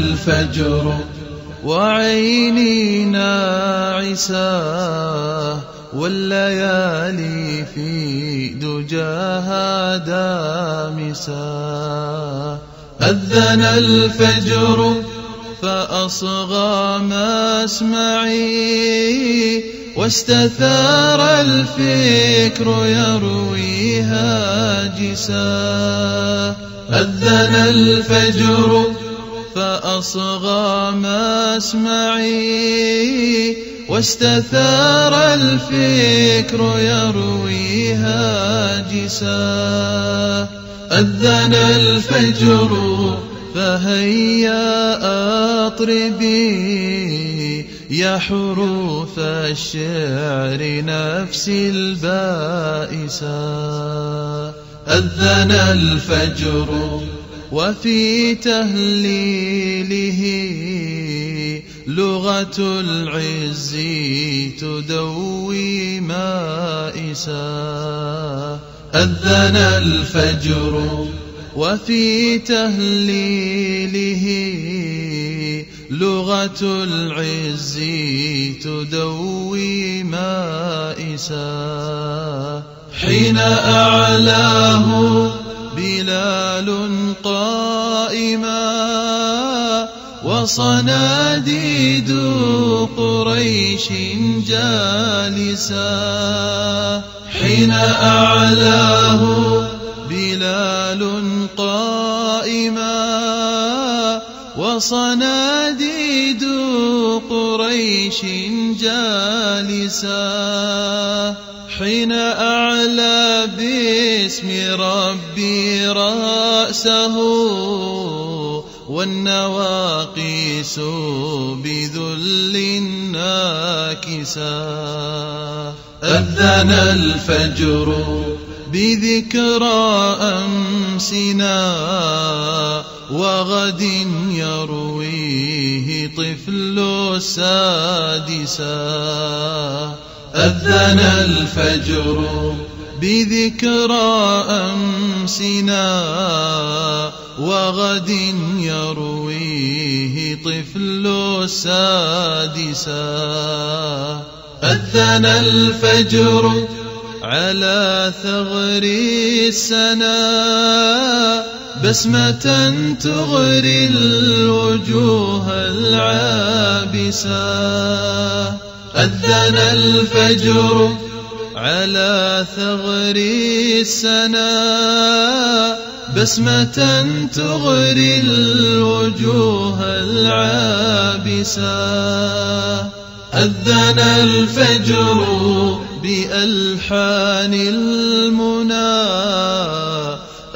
الفجر وعيني ناعسة والليالي في دجاها دامسة. أذن الفجر فأصغى مسمعي واستثار الفكر يروي هاجسا أذن الفجر فأصغى مسمعي واستثار الفكر يروي هاجسا أذن الفجر فهيا أطربي يا حروف الشعر نفسي البائسة. أذن الفجر وفي تهليله لغة العز تدوي مائسا أذن الفجر وفي تهليله لغة العز تدوي مائسا حين أعلاه بلال قائما وصناديد قريش جالسا حين أعلاه بلال قائما وصناديد قريش جالسا حين أعلى باسم ربي رأسه والنواقيس بذل ناكسا أذن الفجر بذكرى أمسنا وغد يرويه طفل سادسا أذن الفجر بذكرى أمسنا. وغد يرويه طفل سادسا أذن الفجر على ثغر السنا بسمة تغري الوجوه العابسة. أذن الفجر على ثغر السنا بسمة تغري الوجوه العابسة. أذن الفجر بألحان المنى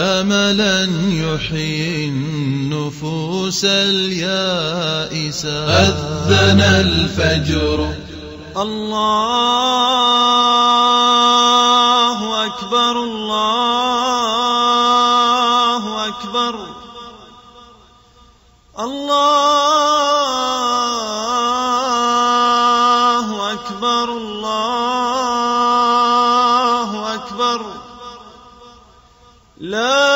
أملا يحيي النفوس اليائسة أذن الفجر. الله أكبر الله أكبر. الله أكبر. لا